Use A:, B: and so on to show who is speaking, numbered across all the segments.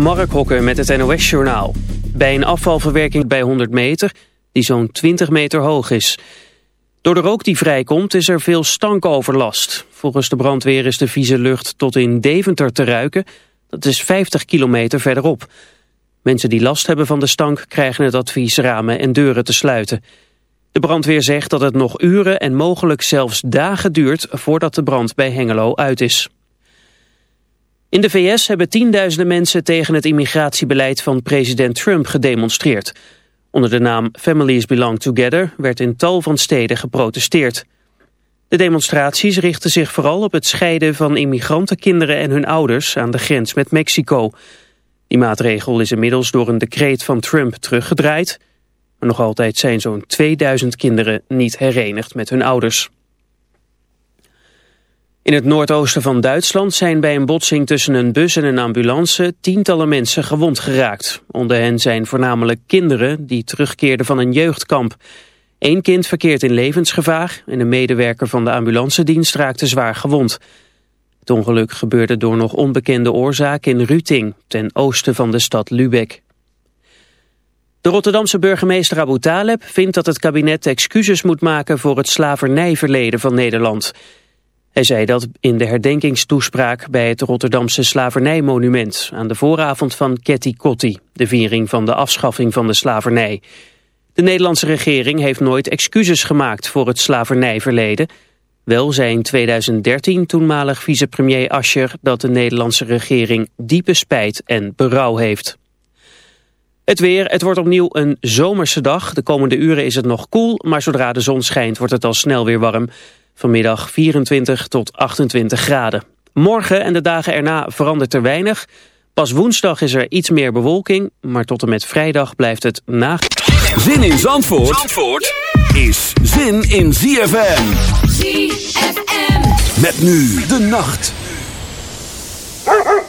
A: Mark Hokker met het NOS-journaal. Bij een afvalverwerking bij 100 meter, die zo'n 20 meter hoog is. Door de rook die vrijkomt is er veel stankoverlast. Volgens de brandweer is de vieze lucht tot in Deventer te ruiken. Dat is 50 kilometer verderop. Mensen die last hebben van de stank krijgen het advies ramen en deuren te sluiten. De brandweer zegt dat het nog uren en mogelijk zelfs dagen duurt voordat de brand bij Hengelo uit is. In de VS hebben tienduizenden mensen tegen het immigratiebeleid van president Trump gedemonstreerd. Onder de naam Families Belong Together werd in tal van steden geprotesteerd. De demonstraties richten zich vooral op het scheiden van immigrantenkinderen en hun ouders aan de grens met Mexico. Die maatregel is inmiddels door een decreet van Trump teruggedraaid. Maar nog altijd zijn zo'n 2000 kinderen niet herenigd met hun ouders. In het noordoosten van Duitsland zijn bij een botsing tussen een bus en een ambulance tientallen mensen gewond geraakt. Onder hen zijn voornamelijk kinderen die terugkeerden van een jeugdkamp. Eén kind verkeert in levensgevaar en een medewerker van de ambulancedienst raakte zwaar gewond. Het ongeluk gebeurde door nog onbekende oorzaak in Ruting, ten oosten van de stad Lübeck. De Rotterdamse burgemeester Abu Taleb vindt dat het kabinet excuses moet maken voor het slavernijverleden van Nederland. Hij zei dat in de herdenkingstoespraak bij het Rotterdamse slavernijmonument aan de vooravond van Ketty Kotti, de viering van de afschaffing van de slavernij. De Nederlandse regering heeft nooit excuses gemaakt voor het slavernijverleden. Wel zei in 2013 toenmalig vicepremier Ascher dat de Nederlandse regering diepe spijt en berouw heeft. Het weer, het wordt opnieuw een zomerse dag. De komende uren is het nog koel, maar zodra de zon schijnt wordt het al snel weer warm. Vanmiddag 24 tot 28 graden. Morgen en de dagen erna verandert er weinig. Pas woensdag is er iets meer bewolking, maar tot en met vrijdag blijft het na...
B: Zin in Zandvoort, Zandvoort is zin in ZFM.
C: ZFM.
B: Met nu de nacht.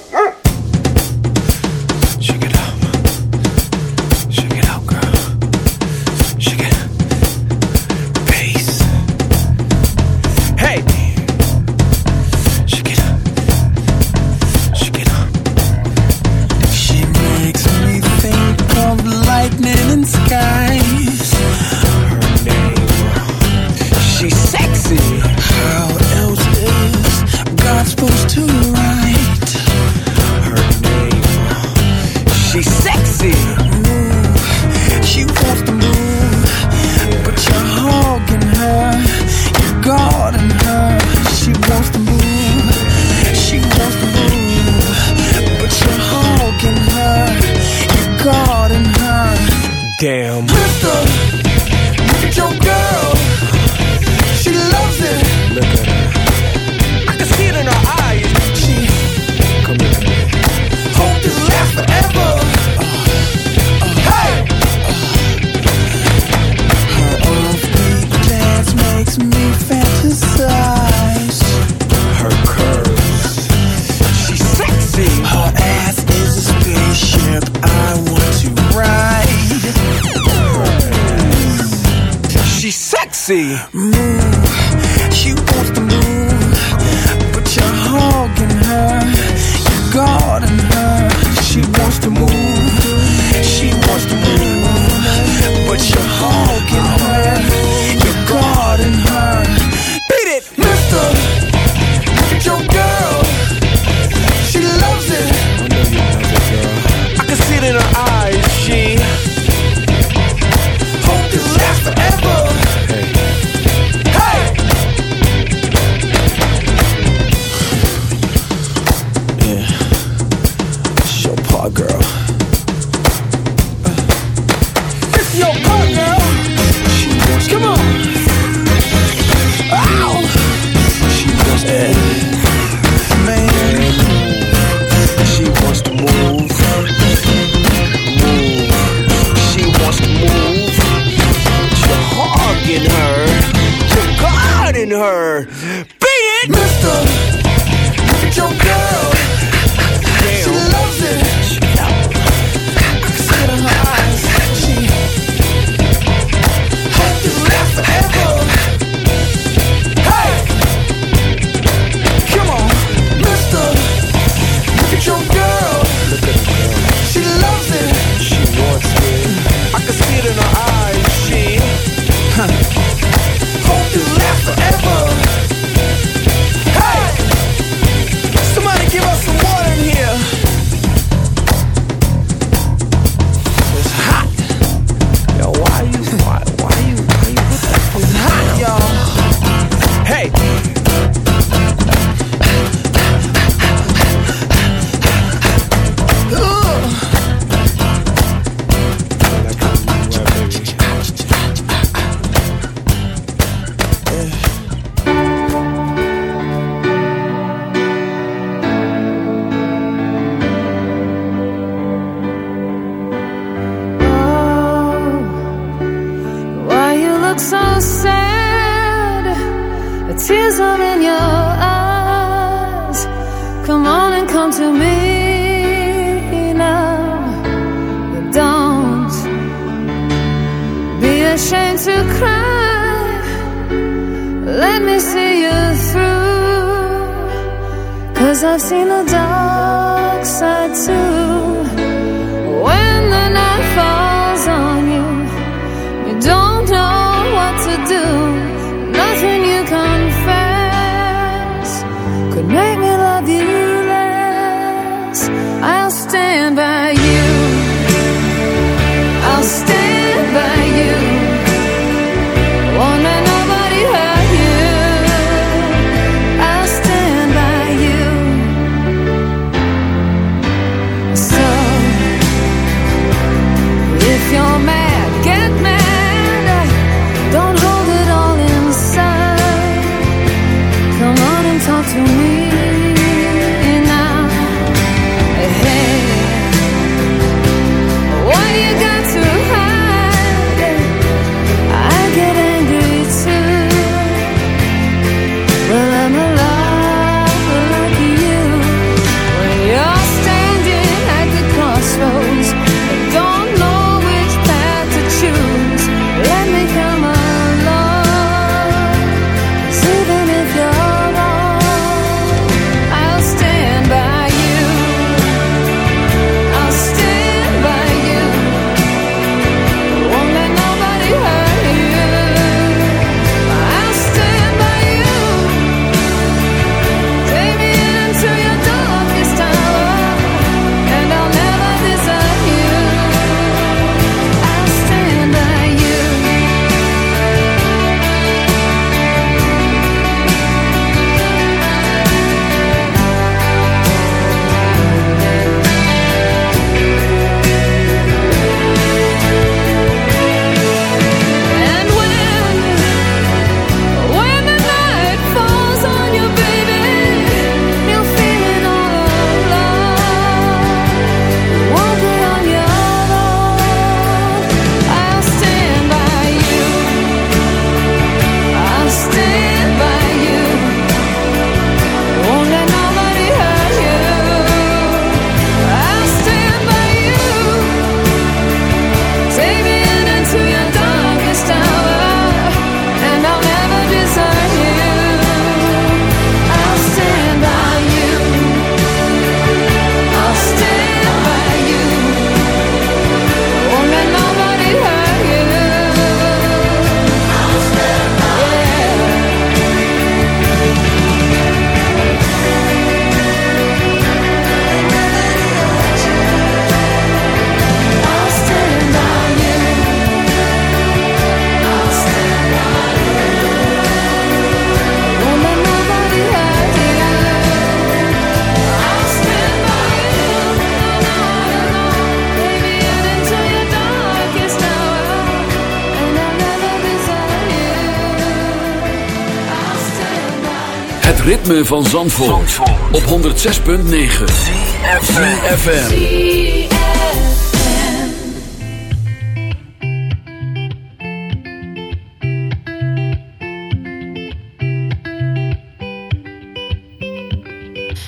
C: ritme van Zandvoort, op 106.9 CFFM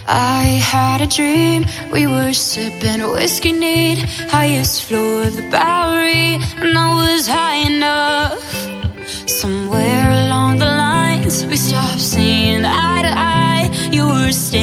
C: I had a dream, we were sipping whiskey neat. Highest floor of the Bowery, and I was high enough. Somewhere along the lines, we stopped seeing understand.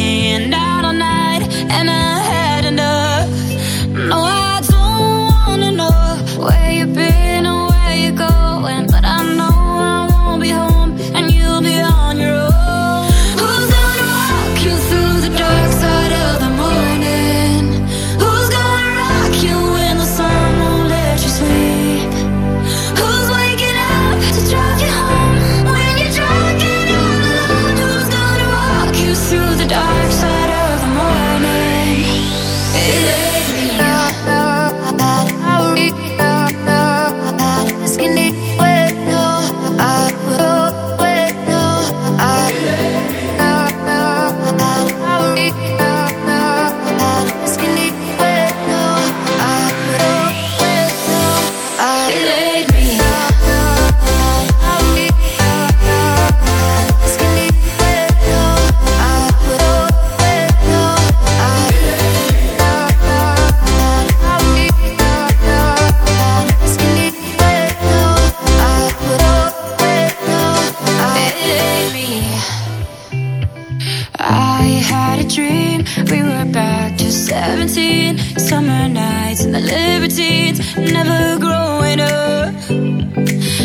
D: 17 summer nights and the libertines never growing up.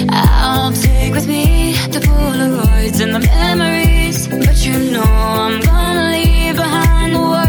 D: I'll take with me the Polaroids and the memories, but you know I'm gonna leave behind the
E: world.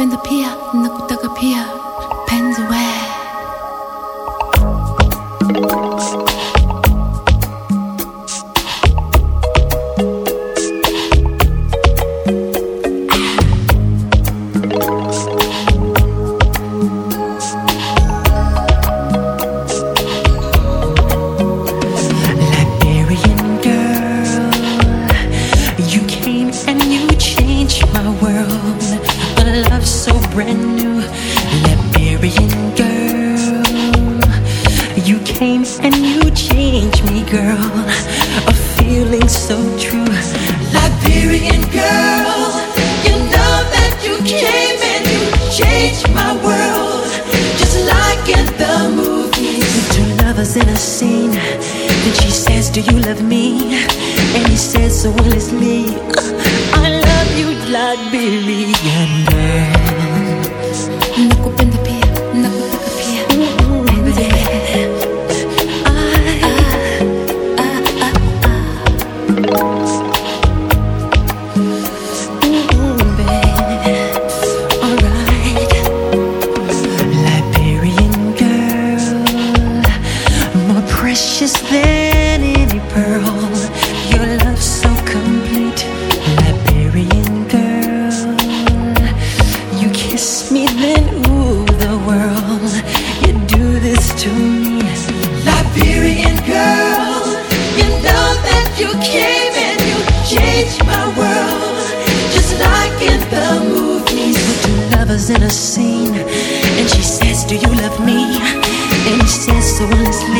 E: bend the pier,
F: nakuta ka pier, soul is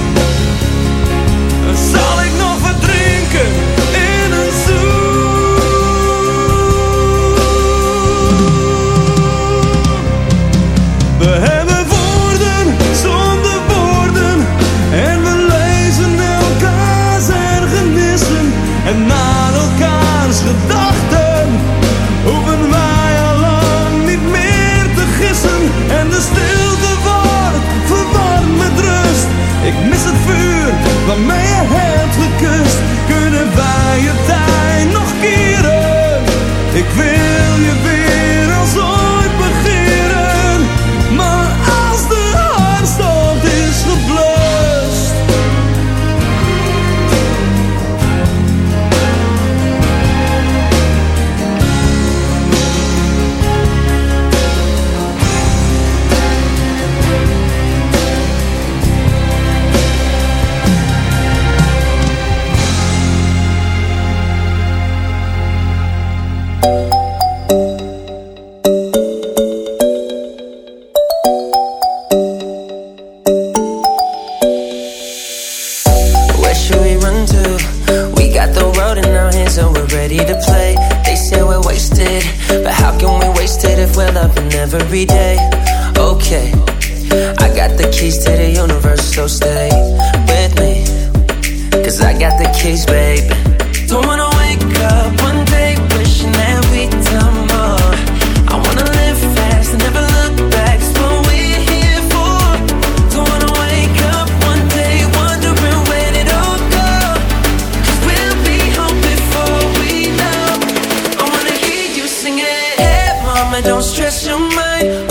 G: Mama, don't stress your mind.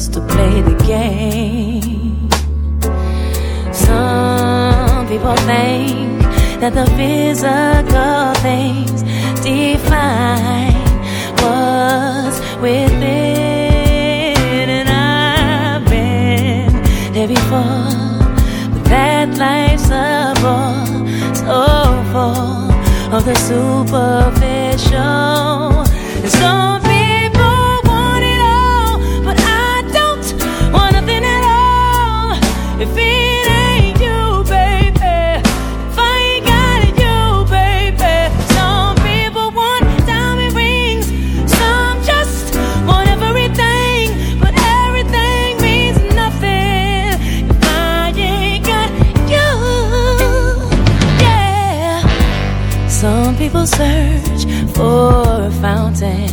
H: just a place or a fountain.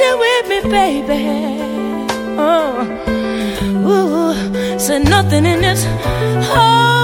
H: dancing with me, baby. Oh, ooh, said nothing in this whole.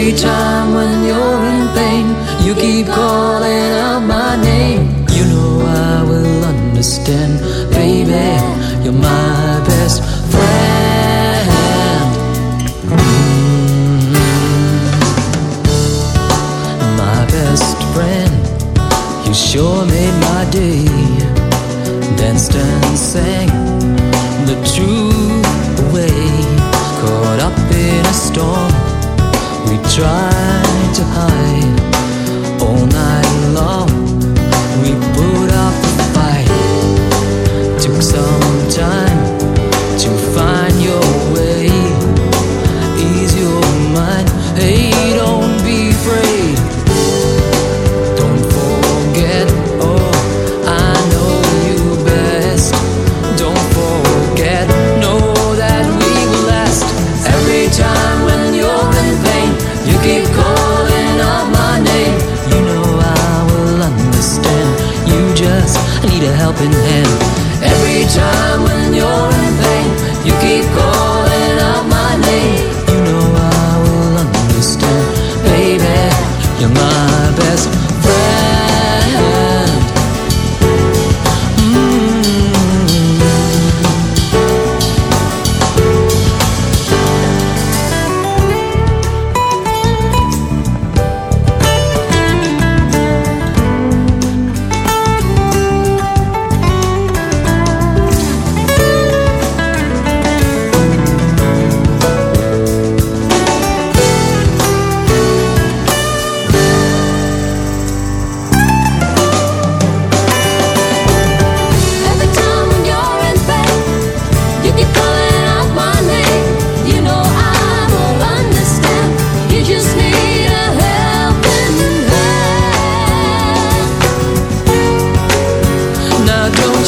H: 回家。try.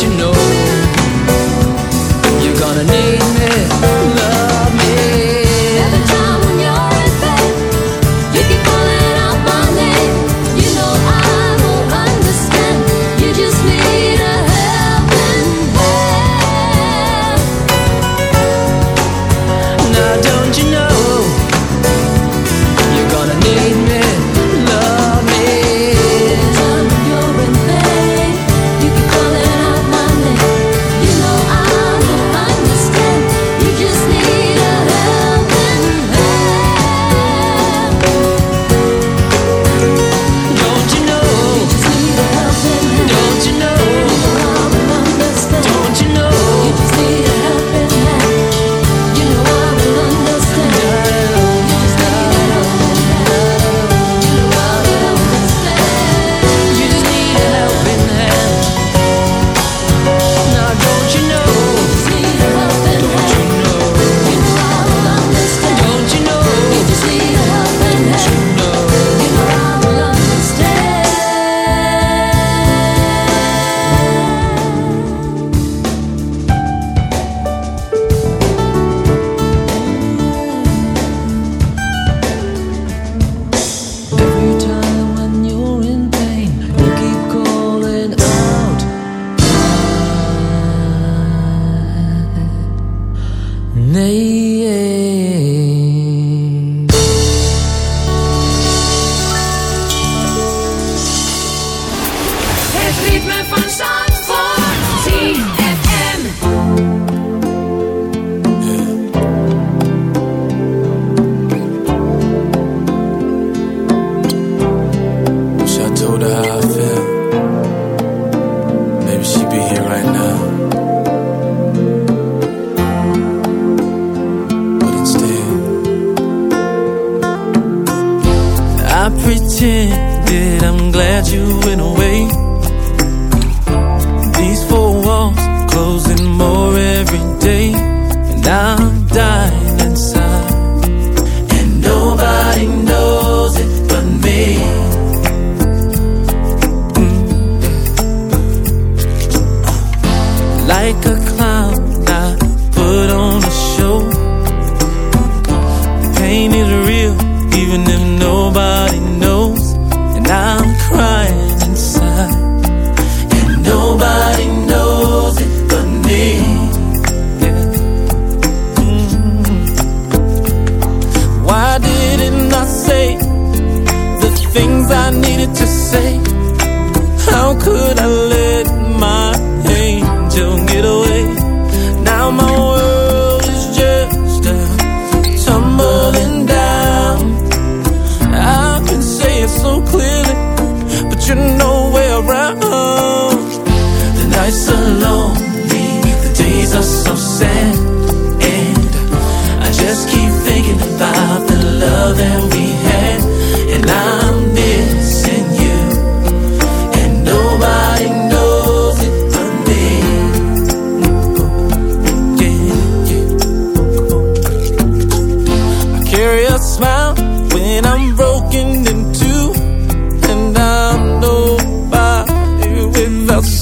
H: You
I: know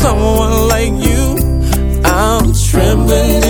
J: someone like you, I'm trembling.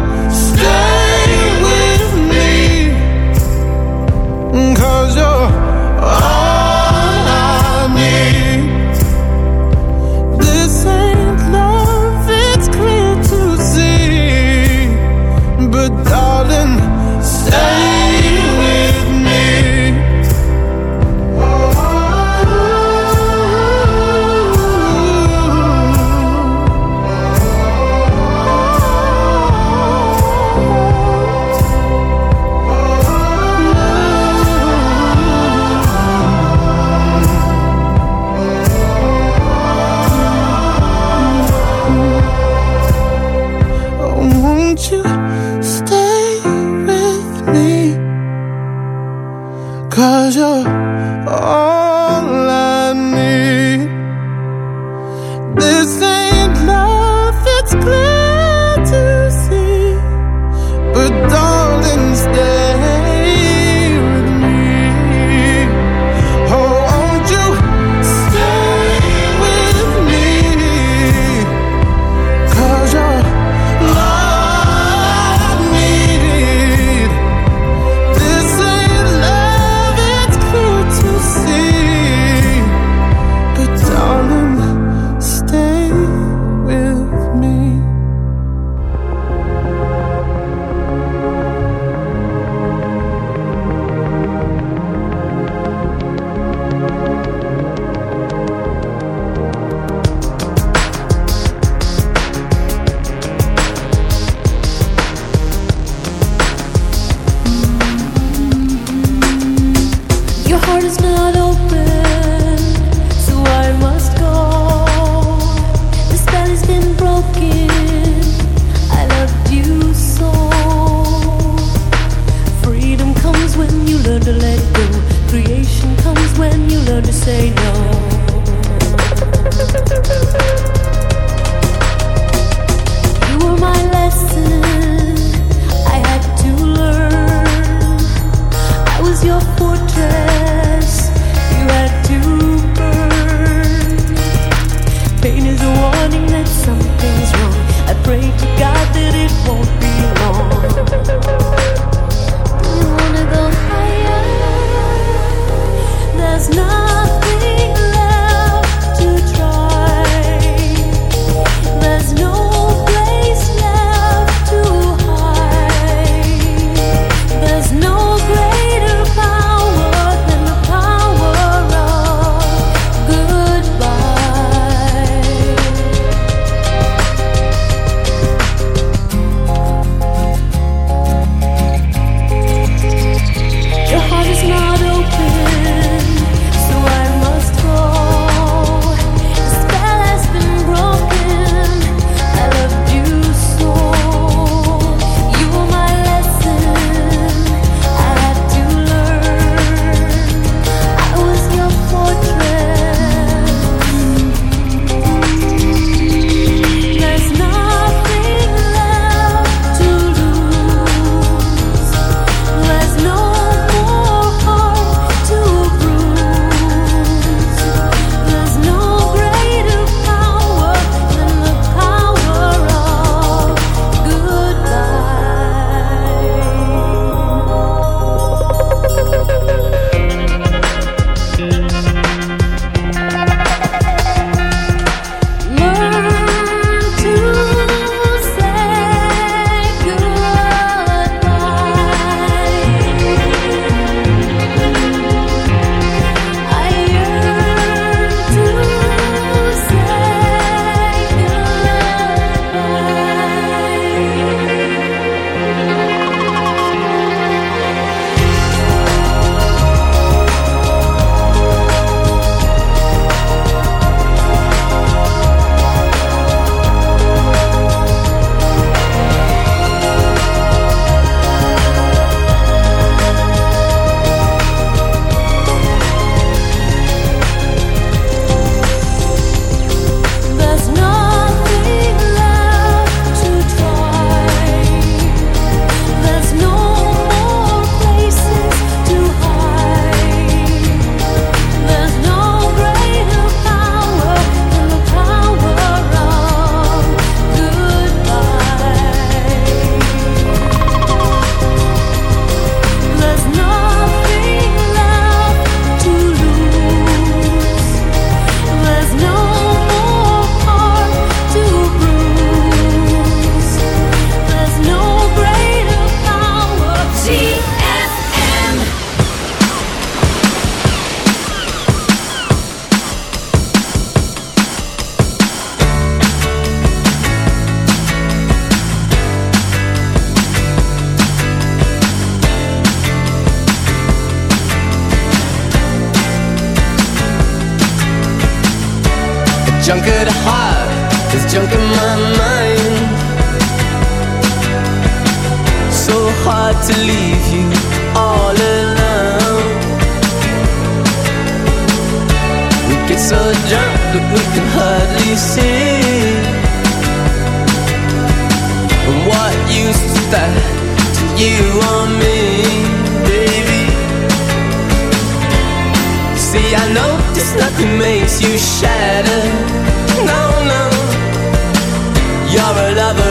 K: warning that something's wrong. I pray to
L: God that it won't be long. You wanna go higher. There's nothing. Lover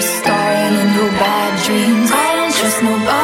D: starring in your bad dreams. I don't trust nobody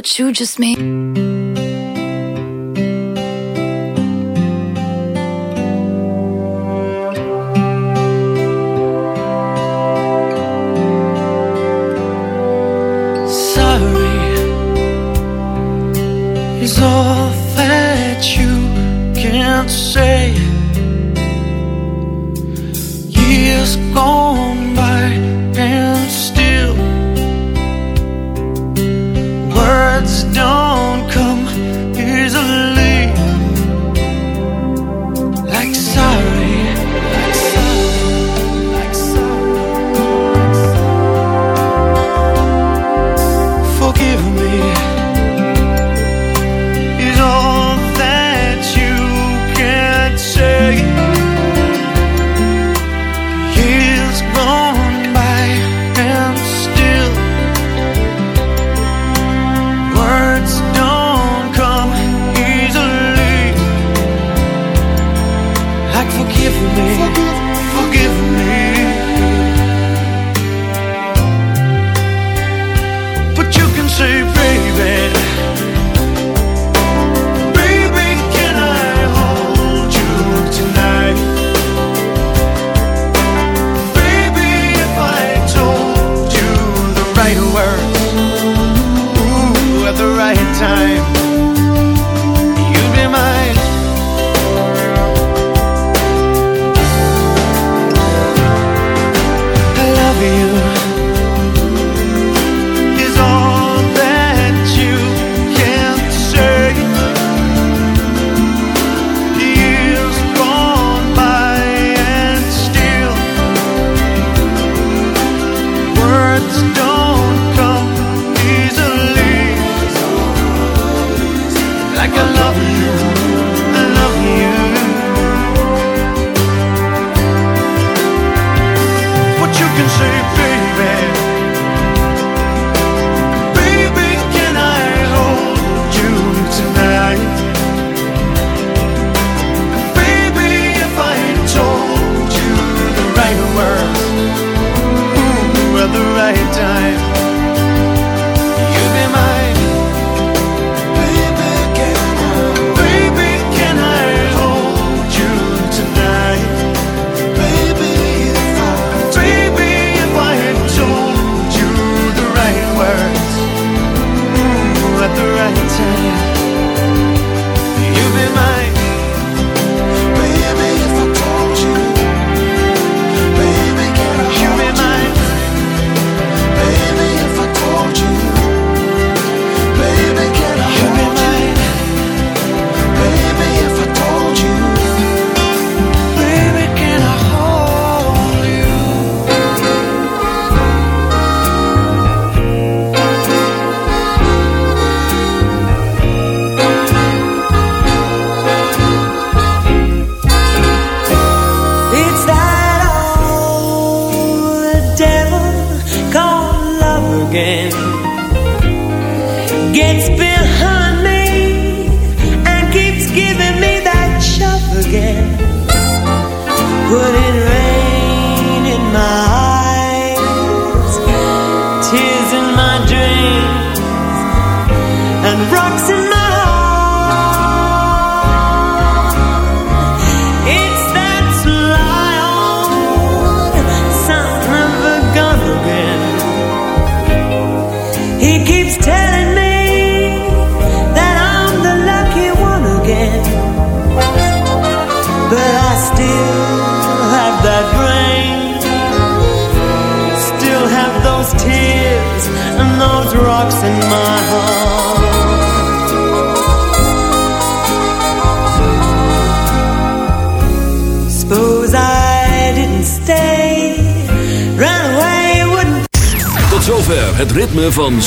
D: What you just made.